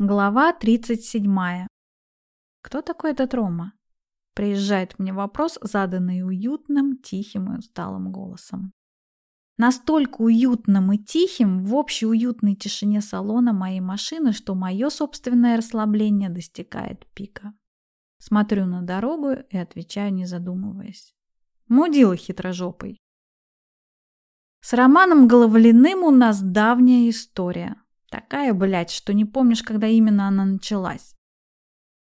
Глава 37. Кто такой этот Рома? Приезжает мне вопрос, заданный уютным, тихим и усталым голосом. Настолько уютным и тихим в общей уютной тишине салона моей машины, что мое собственное расслабление достигает пика. Смотрю на дорогу и отвечаю, не задумываясь. Мудила хитрожопый. С Романом Головлиным у нас давняя история. Такая, блядь, что не помнишь, когда именно она началась.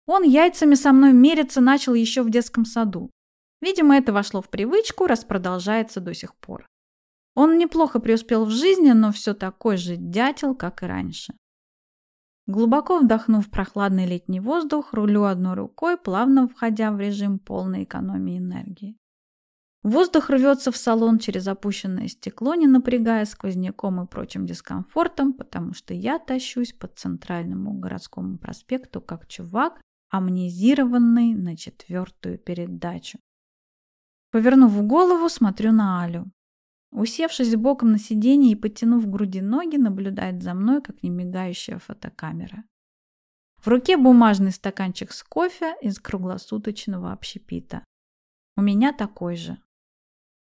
Он яйцами со мной мериться начал еще в детском саду. Видимо, это вошло в привычку, раз продолжается до сих пор. Он неплохо преуспел в жизни, но все такой же дятел, как и раньше. Глубоко вдохнув прохладный летний воздух, рулю одной рукой, плавно входя в режим полной экономии энергии. Воздух рвется в салон через опущенное стекло, не напрягая сквозняком и прочим дискомфортом, потому что я тащусь по центральному городскому проспекту как чувак, амнезированный на четвертую передачу. Повернув голову, смотрю на Алю. Усевшись боком на сиденье и подтянув в груди ноги, наблюдает за мной, как немигающая фотокамера. В руке бумажный стаканчик с кофе из круглосуточного общепита. У меня такой же.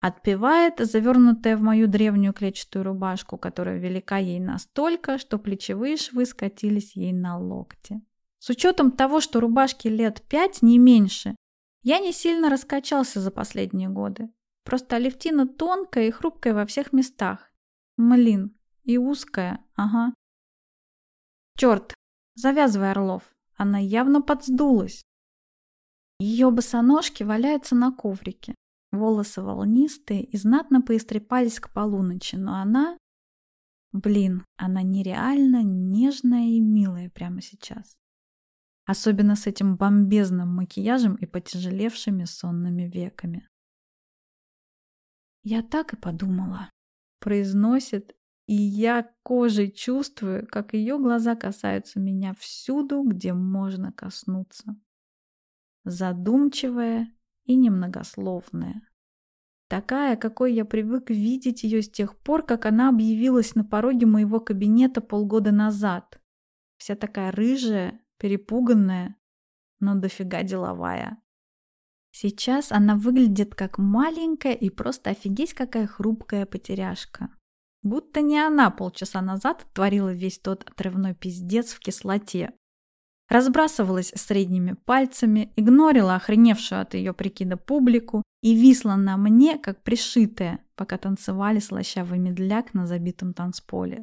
Отпивает, завернутая в мою древнюю клетчатую рубашку, которая велика ей настолько, что плечевые швы скатились ей на локти. С учетом того, что рубашке лет пять, не меньше, я не сильно раскачался за последние годы. Просто Алевтина тонкая и хрупкая во всех местах. Млин. И узкая, ага. Черт, завязывай, Орлов. Она явно подсдулась. Ее босоножки валяются на коврике. Волосы волнистые и знатно поистрепались к полуночи, но она... Блин, она нереально нежная и милая прямо сейчас. Особенно с этим бомбезным макияжем и потяжелевшими сонными веками. «Я так и подумала», — произносит, и я кожей чувствую, как ее глаза касаются меня всюду, где можно коснуться. Задумчивая и немногословная. Такая, какой я привык видеть ее с тех пор, как она объявилась на пороге моего кабинета полгода назад. Вся такая рыжая, перепуганная, но дофига деловая. Сейчас она выглядит как маленькая и просто офигеть какая хрупкая потеряшка. Будто не она полчаса назад творила весь тот отрывной пиздец в кислоте разбрасывалась средними пальцами, игнорила охреневшую от ее прикида публику и висла на мне, как пришитая, пока танцевали слащавый медляк на забитом танцполе.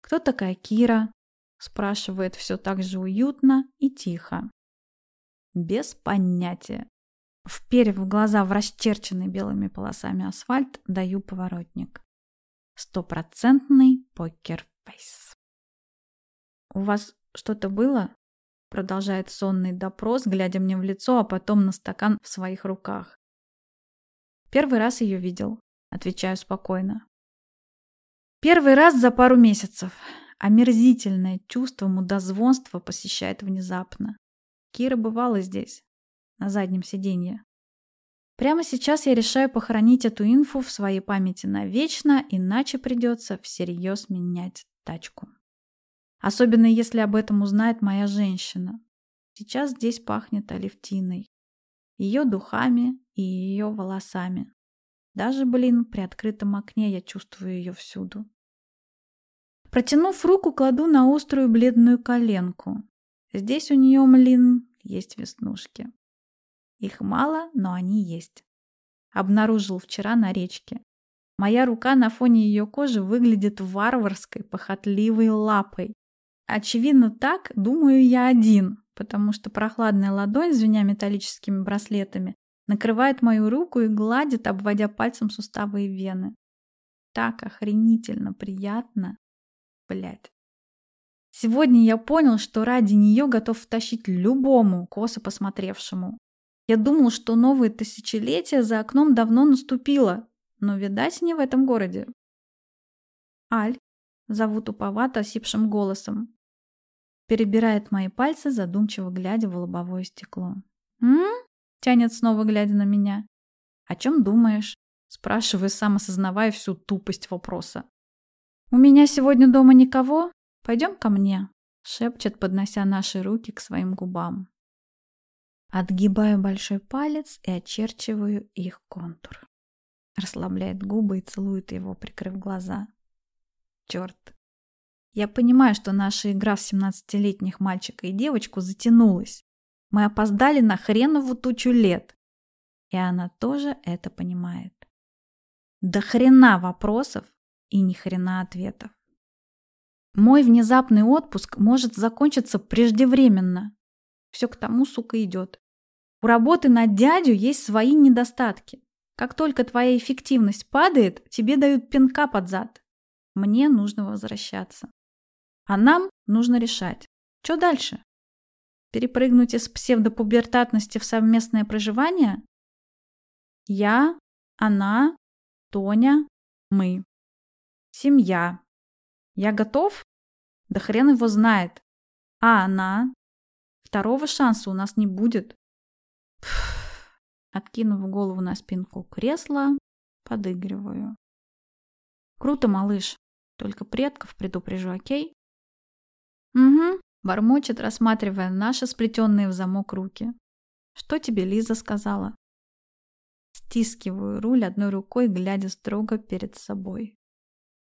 «Кто такая Кира?» – спрашивает все так же уютно и тихо. Без понятия. Вперев в глаза в расчерченный белыми полосами асфальт, даю поворотник. Стопроцентный покер-фейс. «У вас что-то было?» Продолжает сонный допрос, глядя мне в лицо, а потом на стакан в своих руках. Первый раз ее видел. Отвечаю спокойно. Первый раз за пару месяцев. Омерзительное чувство мудозвонства посещает внезапно. Кира бывала здесь, на заднем сиденье. Прямо сейчас я решаю похоронить эту инфу в своей памяти навечно, иначе придется всерьез менять тачку. Особенно если об этом узнает моя женщина. Сейчас здесь пахнет Алевтиной. Ее духами и ее волосами. Даже, блин, при открытом окне я чувствую ее всюду. Протянув руку, кладу на острую бледную коленку. Здесь у нее, млин, есть веснушки. Их мало, но они есть. Обнаружил вчера на речке. Моя рука на фоне ее кожи выглядит варварской, похотливой лапой. Очевидно, так думаю я один, потому что прохладная ладонь, звеня металлическими браслетами, накрывает мою руку и гладит, обводя пальцем суставы и вены. Так охренительно приятно. Блять. Сегодня я понял, что ради нее готов втащить любому, косо посмотревшему. Я думал, что новое тысячелетие за окном давно наступило, но, видать, не в этом городе. Аль, зовут уповато осипшим голосом перебирает мои пальцы, задумчиво глядя в лобовое стекло. «М?», тянет снова, глядя на меня. «О чем думаешь?» Спрашиваю, сам осознавая всю тупость вопроса. «У меня сегодня дома никого? Пойдем ко мне». шепчет, поднося наши руки к своим губам. Отгибаю большой палец и очерчиваю их контур. Расслабляет губы и целует его, прикрыв глаза. Черт. Я понимаю, что наша игра в 17-летних мальчика и девочку затянулась. Мы опоздали на хренову тучу лет. И она тоже это понимает. До хрена вопросов и ни хрена ответов. Мой внезапный отпуск может закончиться преждевременно. Все к тому, сука, идет. У работы на дядю есть свои недостатки. Как только твоя эффективность падает, тебе дают пинка под зад. Мне нужно возвращаться. А нам нужно решать, что дальше? Перепрыгнуть из псевдопубертатности в совместное проживание? Я, она, Тоня, мы. Семья. Я готов? Да хрен его знает. А она? Второго шанса у нас не будет. Откинув голову на спинку кресла, подыгрываю. Круто, малыш. Только предков предупрежу, окей? Угу, бормочет, рассматривая наши сплетенные в замок руки. Что тебе Лиза сказала? Стискиваю руль одной рукой, глядя строго перед собой.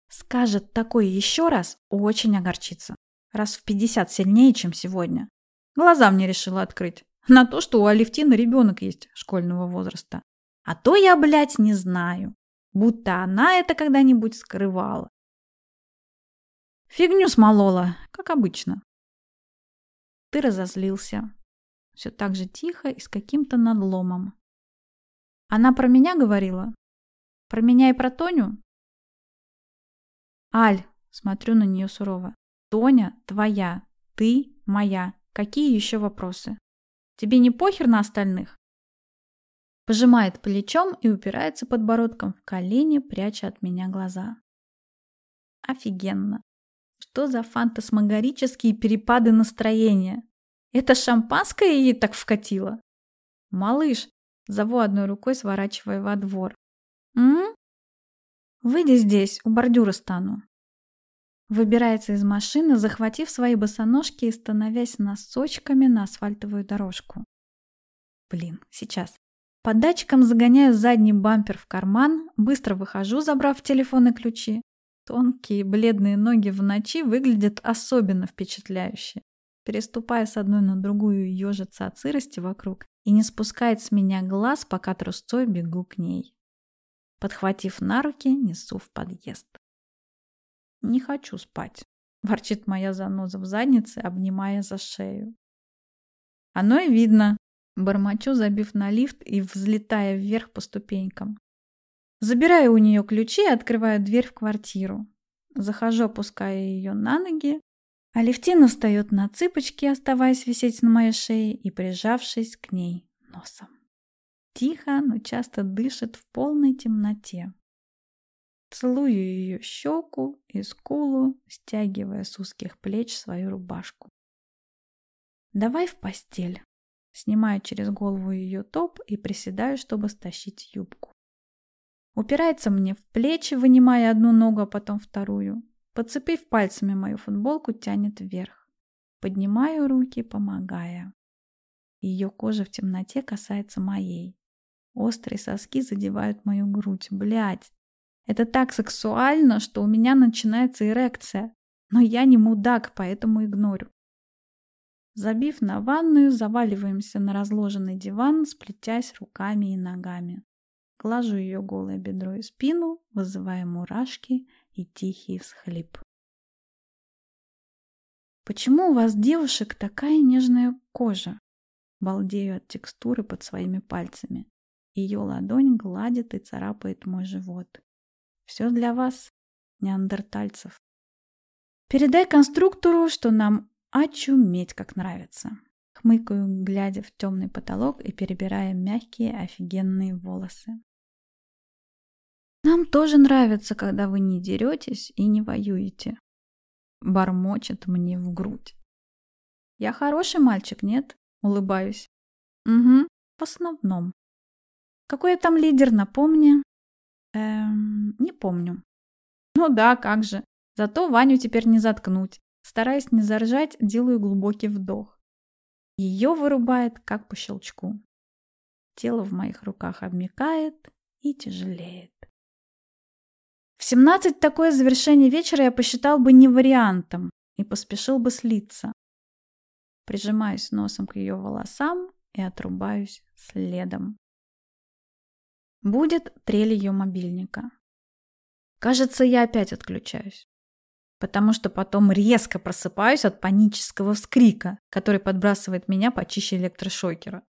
Скажет такое еще раз, очень огорчится. Раз в пятьдесят сильнее, чем сегодня. Глаза мне решила открыть. На то, что у Алевтины ребенок есть школьного возраста. А то я, блядь, не знаю. Будто она это когда-нибудь скрывала. Фигню смолола, как обычно. Ты разозлился. Все так же тихо и с каким-то надломом. Она про меня говорила? Про меня и про Тоню? Аль, смотрю на нее сурово. Тоня твоя, ты моя. Какие еще вопросы? Тебе не похер на остальных?» Пожимает плечом и упирается подбородком в колени, пряча от меня глаза. Офигенно. Что за фантасмагорические перепады настроения? Это шампанское ей так вкатило? Малыш, зову одной рукой, сворачивая во двор. М? Выйди здесь, у бордюра стану. Выбирается из машины, захватив свои босоножки и становясь носочками на асфальтовую дорожку. Блин, сейчас. Под датчиком загоняю задний бампер в карман, быстро выхожу, забрав телефон и ключи. Тонкие бледные ноги в ночи выглядят особенно впечатляюще. Переступая с одной на другую, ежится от сырости вокруг и не спускает с меня глаз, пока трусцой бегу к ней. Подхватив на руки, несу в подъезд. «Не хочу спать», – ворчит моя заноза в заднице, обнимая за шею. «Оно и видно», – бормочу, забив на лифт и взлетая вверх по ступенькам. Забираю у нее ключи и открываю дверь в квартиру. Захожу, опуская ее на ноги, а Левтина встает на цыпочки, оставаясь висеть на моей шее и прижавшись к ней носом. Тихо, но часто дышит в полной темноте. Целую ее щеку и скулу, стягивая с узких плеч свою рубашку. «Давай в постель». Снимаю через голову ее топ и приседаю, чтобы стащить юбку. Упирается мне в плечи, вынимая одну ногу, а потом вторую. Подцепив пальцами мою футболку, тянет вверх. Поднимаю руки, помогая. Ее кожа в темноте касается моей. Острые соски задевают мою грудь. Блять, это так сексуально, что у меня начинается эрекция. Но я не мудак, поэтому игнорю. Забив на ванную, заваливаемся на разложенный диван, сплетясь руками и ногами. Глажу ее голое бедро и спину, вызывая мурашки и тихий всхлип. «Почему у вас, девушек, такая нежная кожа?» Балдею от текстуры под своими пальцами. Ее ладонь гладит и царапает мой живот. Все для вас, неандертальцев. Передай конструктору, что нам очуметь как нравится. Хмыкаю, глядя в темный потолок и перебирая мягкие офигенные волосы. Нам тоже нравится, когда вы не деретесь и не воюете. Бормочет мне в грудь. Я хороший мальчик, нет? Улыбаюсь. Угу, в основном. Какой я там лидер, напомни. Эм, не помню. Ну да, как же. Зато Ваню теперь не заткнуть. Стараясь не заржать, делаю глубокий вдох. Ее вырубает, как по щелчку. Тело в моих руках обмякает и тяжелеет. В 17 такое завершение вечера я посчитал бы не вариантом и поспешил бы слиться. Прижимаюсь носом к ее волосам и отрубаюсь следом. Будет трель ее мобильника. Кажется, я опять отключаюсь. Потому что потом резко просыпаюсь от панического вскрика, который подбрасывает меня почище электрошокера.